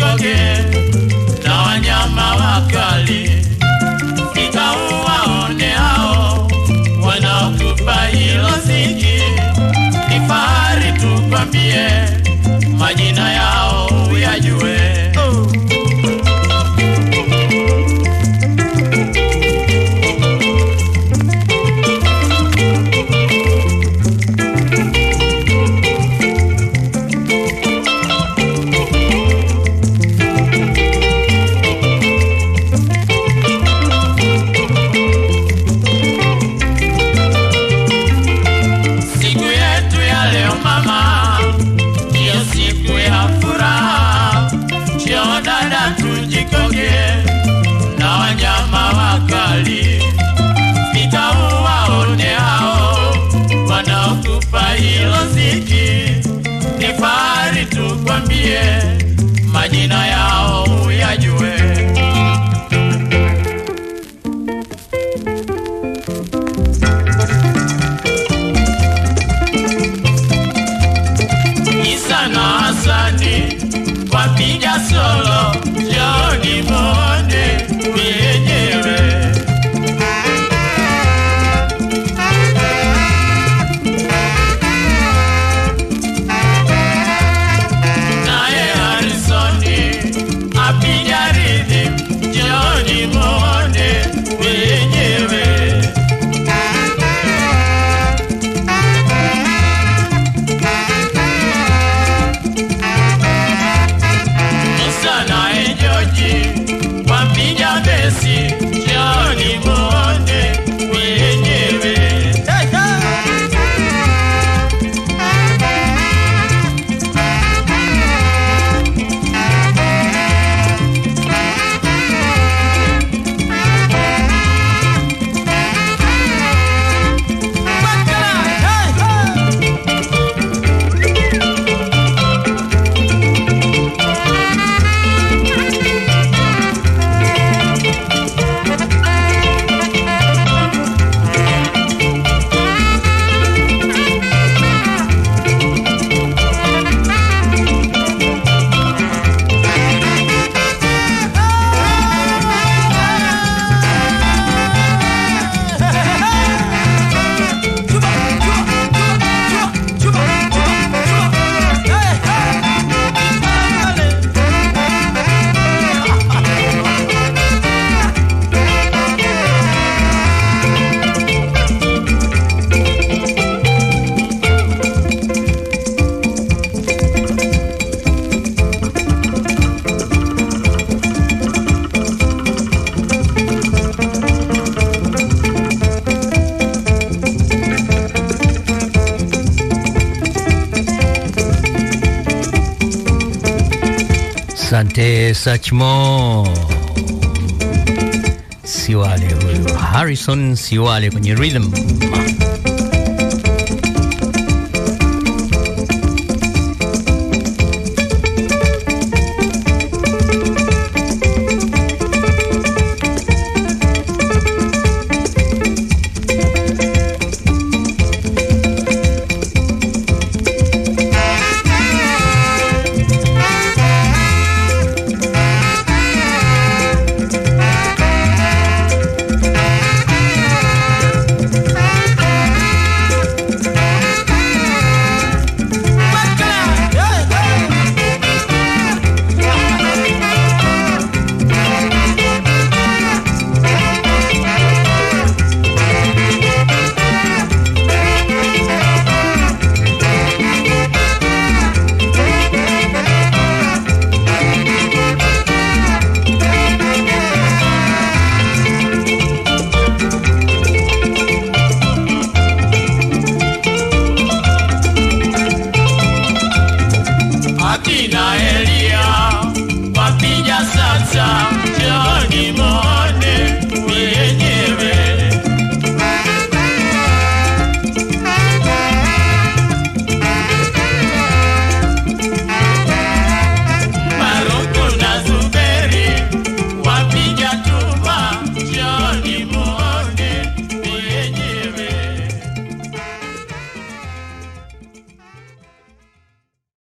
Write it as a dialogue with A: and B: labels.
A: again. Fahari tukwambie, majina yao Ejoji wapiga besi, njooni muone
B: Sante Sachmo Siwale huyu Harrison Siwale kwenye rhythm ya salsa, yo animo.